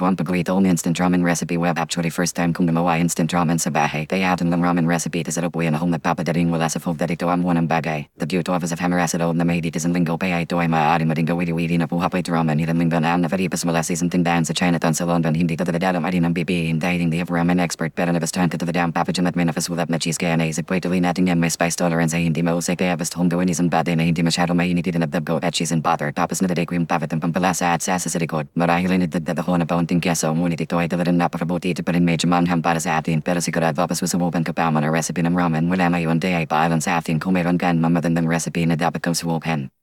tuwang paborito ang instant ramen recipe web actually first time kong gumawa instant ramen sa bahay. Kaya atin lang ramen recipe ta sa rupuyan akong nagpapadaling wala sa that ito ang unang bagay. The beauty of as of hammer acid na may dito sa linggo pa ito ay maaari mading gawidi-widi na puha pa ito ramen hilang linggo na ang navaripas mula sa isang tindahan sa Chinatown sa London hindi to the dadam ay ng BB hindi hindi have ramen expert pero nabastahan ka to the damn papajan at may nafasulat na cheese kaya naisip ko ituloy natin yan may spice tolerance ay hindi mausay kaya basta home gawin isang bade na hindi masyado mainit dinabdab ko at cheese and butter tapos nadaday ko yung papat ng pampalasa at sasa sa likod. Marahil ay paunting keso ngunit ito ay talagang napakabuti ito pa rin medyo mangham para sa atin pero sigurado pa susubukan ka pa mo na recipe ng ramen wala ngayon day ay paalam sa atin kung mayroon kan mamatandang recipe na dapat kong subukan.